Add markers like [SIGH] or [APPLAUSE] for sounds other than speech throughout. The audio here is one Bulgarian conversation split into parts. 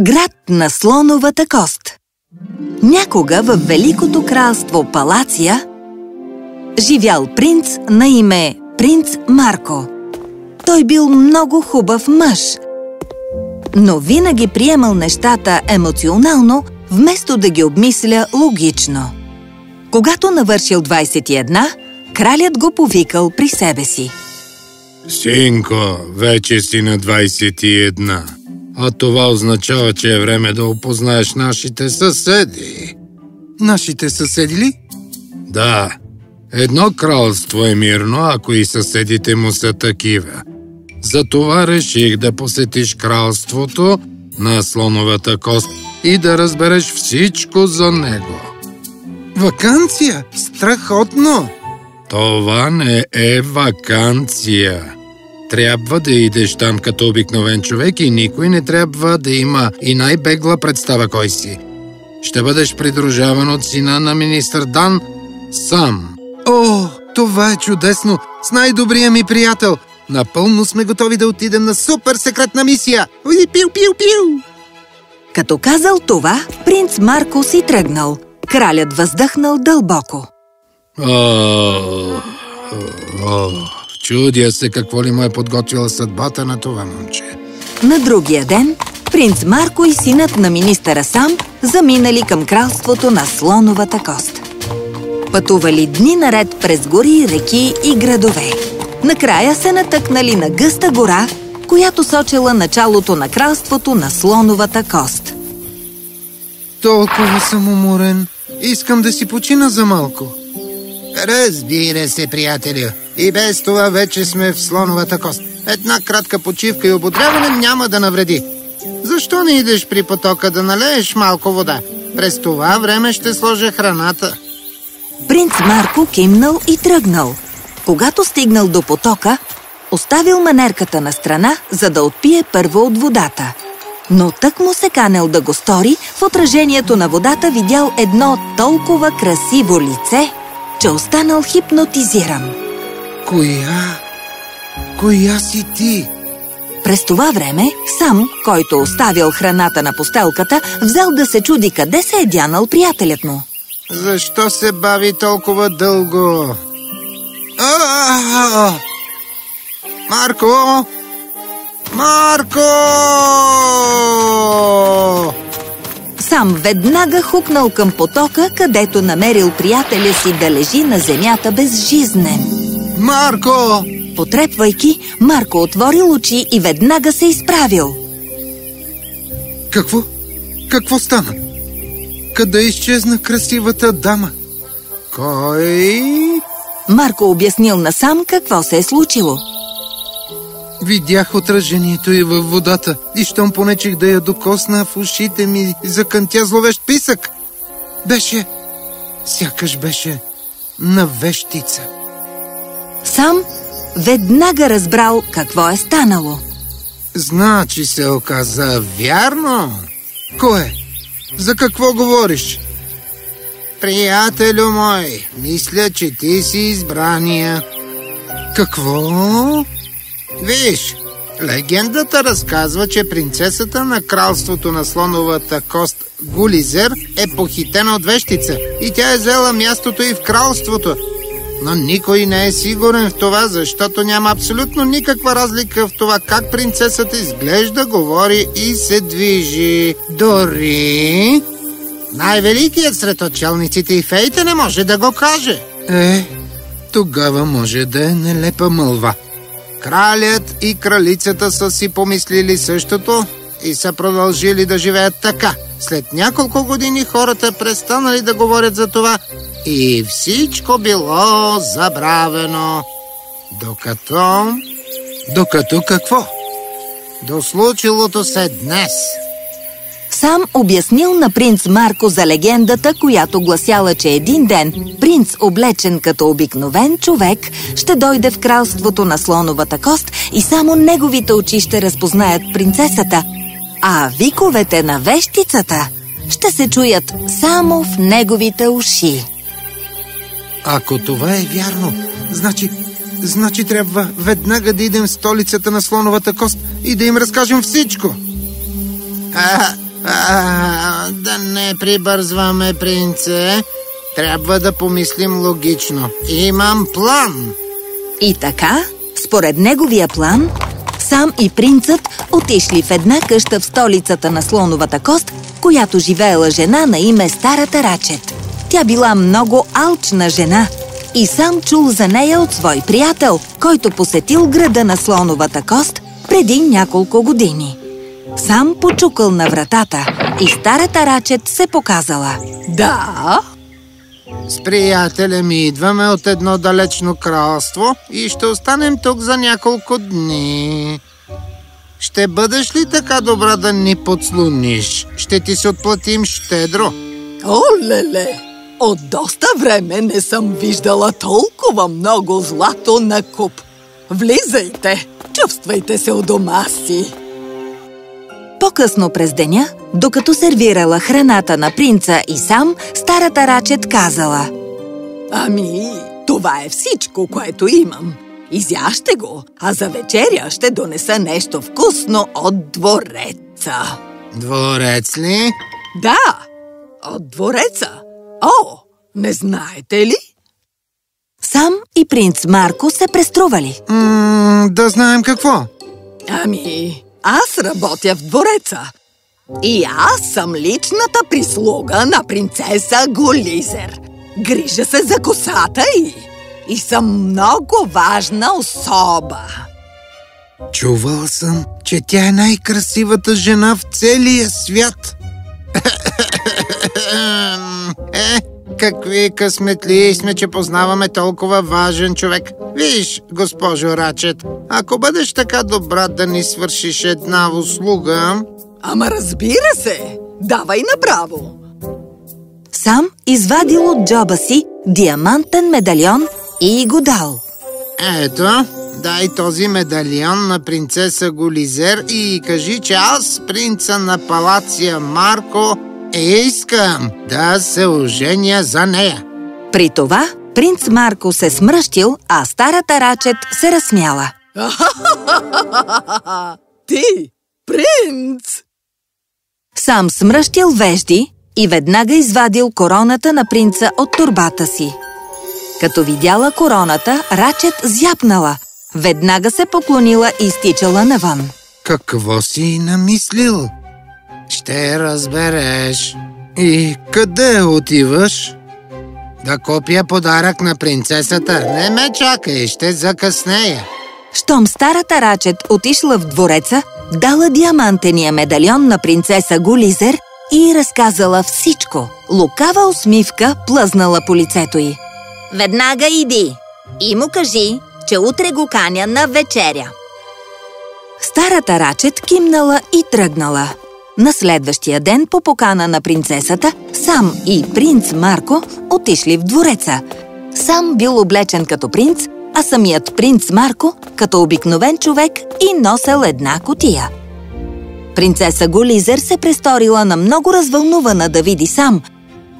Град на слоновата кост Някога в Великото кралство Палация живял принц на име принц Марко. Той бил много хубав мъж, но винаги приемал нещата емоционално, вместо да ги обмисля логично. Когато навършил 21, кралят го повикал при себе си. Синко, вече си на 21. А това означава, че е време да опознаеш нашите съседи. Нашите съседи ли? Да. Едно кралство е мирно, ако и съседите му са такива. Затова реших да посетиш кралството на слоновата кост и да разбереш всичко за него. Ваканция! Страхотно! Това не е ваканция. Трябва да идеш там като обикновен човек и никой не трябва да има и най-бегла представа кой си. Ще бъдеш придружаван от сина на министър Дан сам. О, това е чудесно! С най-добрия ми приятел! Напълно сме готови да отидем на супер секретна мисия! Уи, пиу, пиу, пиу! Като казал това, принц Марко си тръгнал. Кралят въздъхнал дълбоко. О, о, чудя се какво ли му е подготвила съдбата на това момче. На другия ден принц Марко и синът на министъра сам заминали към кралството на слоновата кост. Пътували дни наред през гори, реки и градове. Накрая се натъкнали на гъста гора, която сочила началото на кралството на слоновата кост. Толкова съм уморен. Искам да си почина за малко. Разбира се, приятелю. И без това вече сме в слоновата кост. Една кратка почивка и ободряване няма да навреди. Защо не идеш при потока да налееш малко вода? През това време ще сложа храната. Принц Марко кимнал и тръгнал. Когато стигнал до потока, оставил манерката на страна, за да отпие първо от водата. Но тък му се канел да го стори, в отражението на водата видял едно толкова красиво лице, че останал хипнотизиран. Коя? Коя си ти? През това време, сам, който оставил храната на постелката, взел да се чуди къде се е дянал приятелят му. Защо се бави толкова дълго? А-а-а! Марко! Марко! Сам веднага хукнал към потока, където намерил приятеля си да лежи на земята безжизнен. Марко! Потрепвайки, Марко отворил очи и веднага се изправил. Какво? Какво стана? Къде изчезна красивата дама? Кой? Марко обяснил насам какво се е случило. Видях отражението и във водата и щом понечих да я докосна в ушите ми, закънтя зловещ писък. Беше, сякаш беше на вещица. Сам веднага разбрал какво е станало. Значи се оказа вярно. Кое? За какво говориш? Приятелю мой, мисля, че ти си избрания. Какво? Виж, легендата разказва, че принцесата на кралството на слоновата кост Гулизер е похитена от вещица и тя е взела мястото и в кралството. Но никой не е сигурен в това, защото няма абсолютно никаква разлика в това как принцесата изглежда, говори и се движи. Дори най-великият сред отчелниците и феите не може да го каже. Е, тогава може да е нелепа мълва. Кралят и кралицата са си помислили същото и са продължили да живеят така. След няколко години хората престанали да говорят за това и всичко било забравено. Докато... Докато какво? До случилото се днес. Сам обяснил на принц Марко за легендата, която гласяла, че един ден принц, облечен като обикновен човек, ще дойде в кралството на слоновата кост и само неговите очи ще разпознаят принцесата, а виковете на вещицата ще се чуят само в неговите уши. Ако това е вярно, значи, значи трябва веднага да идем в столицата на слоновата кост и да им разкажем всичко. А, А, да не прибързваме, принце. Трябва да помислим логично. Имам план. И така, според неговия план, сам и принцът отишли в една къща в столицата на слоновата кост, която живеела жена на име Старата Рачет. Тя била много алчна жена и сам чул за нея от свой приятел, който посетил града на слоновата кост преди няколко години. Сам почукал на вратата и старата Рачет се показала. Да, С приятеля ми идваме от едно далечно кралство и ще останем тук за няколко дни. Ще бъдеш ли така добра да ни подслониш? Ще ти се отплатим щедро. олеле! От доста време не съм виждала толкова много злато на куп. Влизайте, чувствайте се у дома си. По-късно през деня, докато сервирала храната на принца и сам, старата Рачет казала Ами, това е всичко, което имам. Изяще го, а за вечеря ще донеса нещо вкусно от двореца. Дворец ли? Да, от двореца. О, не знаете ли? Сам и принц Марко се престрували. М- да знаем какво. Ами, аз работя в двореца. И аз съм личната прислуга на принцеса Голизер. Грижа се за косата й. И съм много важна особа. Чувал съм, че тя е най-красивата жена в целия свят. [LAUGHS] Какви късметли сме, че познаваме толкова важен човек. Виж, госпожо Рачет, ако бъдеш така добра да ни свършиш една услуга... Ама разбира се, давай направо. Сам извадил от джоба си диамантен медальон и го дал. Ето, дай този медальон на принцеса Голизер и кажи, че аз, принца на палация Марко, искам да се оженя за нея. При това принц Марко се смръщил, а старата Рачет се разсмяла. [LAUGHS] Ти, принц! Сам смръщил вежди и веднага извадил короната на принца от турбата си. Като видяла короната, Рачет зяпнала. Веднага се поклонила и стичала навън. Какво си намислил? Ще разбереш. И къде отиваш? Да купя подарък на принцесата. Не ме чакай, ще закъснея. Щом старата Рачет отишла в двореца, дала диамантения медальон на принцеса Гулизер и разказала всичко. Лукава усмивка плъзнала по лицето й. Веднага иди и му кажи, че утре го каня на вечеря. Старата Рачет кимнала и тръгнала. На следващия ден по покана на принцесата, сам и принц Марко отишли в двореца. Сам бил облечен като принц, а самият принц Марко като обикновен човек и носел една котия. Принцеса Голизер се престорила на много развълнувана да види сам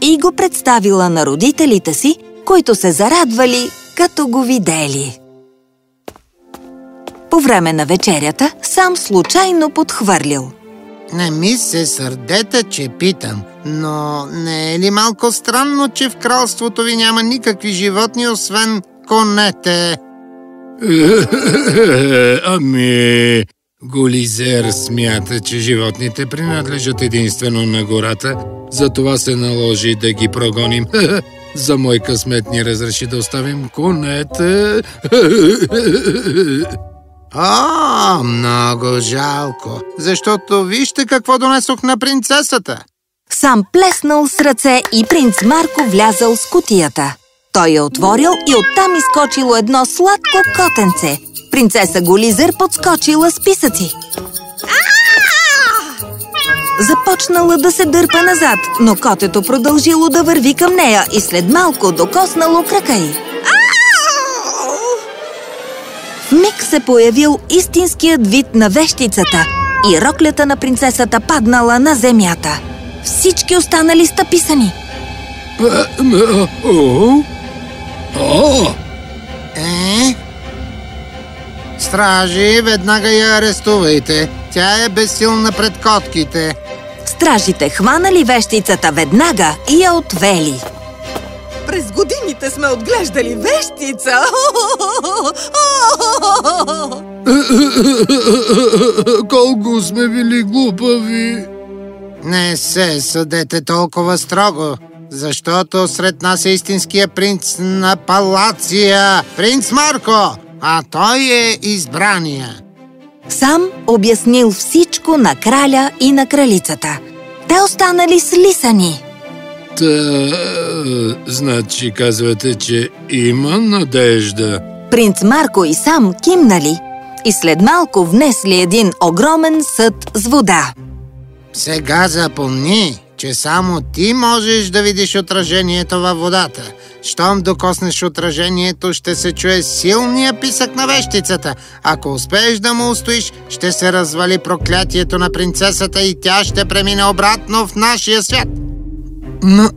и го представила на родителите си, които се зарадвали, като го видели. По време на вечерята сам случайно подхвърлил. Не ми се сърдете, че питам, но не е ли малко странно, че в кралството ви няма никакви животни, освен конете? [LAUGHS] ами... Голизер смята, че животните принадлежат единствено на гората, затова се наложи да ги прогоним. [LAUGHS] За мой късмет ни разреши да оставим конете. [LAUGHS] О, много жалко, защото вижте какво донесох на принцесата. Сам плеснал с ръце и принц Марко влязал с кутията. Той я отворил и оттам изкочило едно сладко котенце. Принцеса Голизер подскочила с писъци. Започнала да се дърпа назад, но котето продължило да върви към нея и след малко докоснало крака й. Миг се появил истинският вид на вещицата и роклята на принцесата паднала на земята. Всички останали стъписани. Е? Стражи, веднага я арестувайте. Тя е безсилна пред котките. Стражите хванали вещицата веднага и я отвели. През годините сме отглеждали вещица. [LAUGHS] Колко сме били глупави! Не се съдете толкова строго, защото сред нас е истинския принц на Палация, принц Марко, а той е избрания. Сам обяснил всичко на краля и на кралицата. Те останали слисани. Та, значи казвате, че има надежда. Принц Марко и сам кимнали и след малко внесли един огромен съд с вода. Сега запомни, че само ти можеш да видиш отражението във водата. Щом докоснеш отражението, ще се чуе силния писък на вещицата. Ако успееш да му устоиш, ще се развали проклятието на принцесата и тя ще премине обратно в нашия свят. Но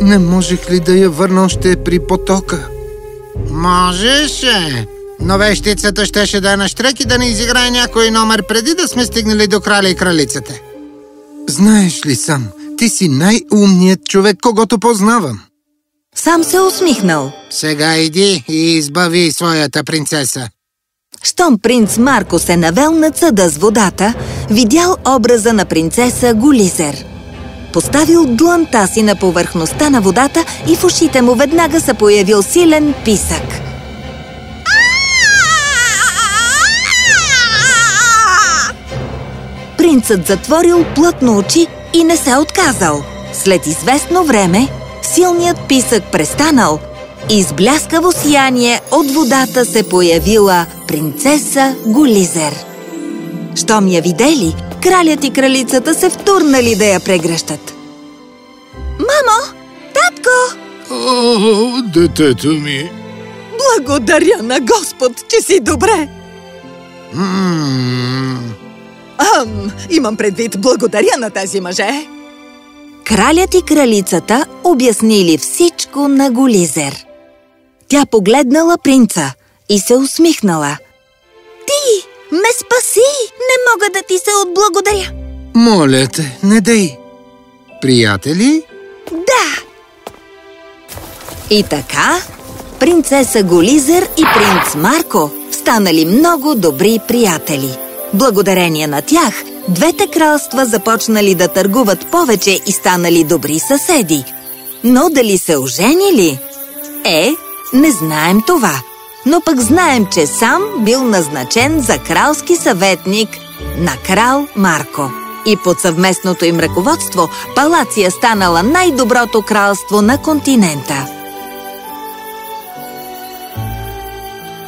не можех ли да я върна още при потока? Можеше, но вещицата щеше да е на штрек и да не изиграе някой номер преди да сме стигнали до краля и кралицата. Знаеш ли сам, ти си най-умният човек, когато познавам. Сам се усмихнал. Сега иди и избави своята принцеса. Щом принц Марко се навел над съда с водата, видял образа на принцеса Голизер. Поставил дланта си на повърхността на водата и в ушите му веднага се появил силен писък. Принцът затворил плътно очи и не се отказал. След известно време, силният писък престанал и с бляскаво сияние от водата се появила принцеса Голизер. Щом я видели, кралят и кралицата се втурнали да я прегръщат. Мамо! Татко! О, детето ми! Благодаря на Господ, че си добре. Ам, имам предвид благодаря на тези мъже. Кралят и кралицата обяснили всичко на Голизер. Тя погледнала принца и се усмихнала. Ме спаси! Не мога да ти се отблагодаря! Моля те, не дей. Приятели? Да! И така, принцеса Голизер и принц Марко станали много добри приятели. Благодарение на тях, двете кралства започнали да търгуват повече и станали добри съседи. Но дали се оженили? Е, не знаем това. Но пък знаем, че сам бил назначен за кралски съветник на крал Марко. И под съвместното им ръководство Палация станала най-доброто кралство на континента.